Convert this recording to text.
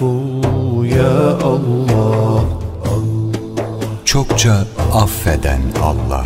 afu ya Allah. Çokça affeden Allah.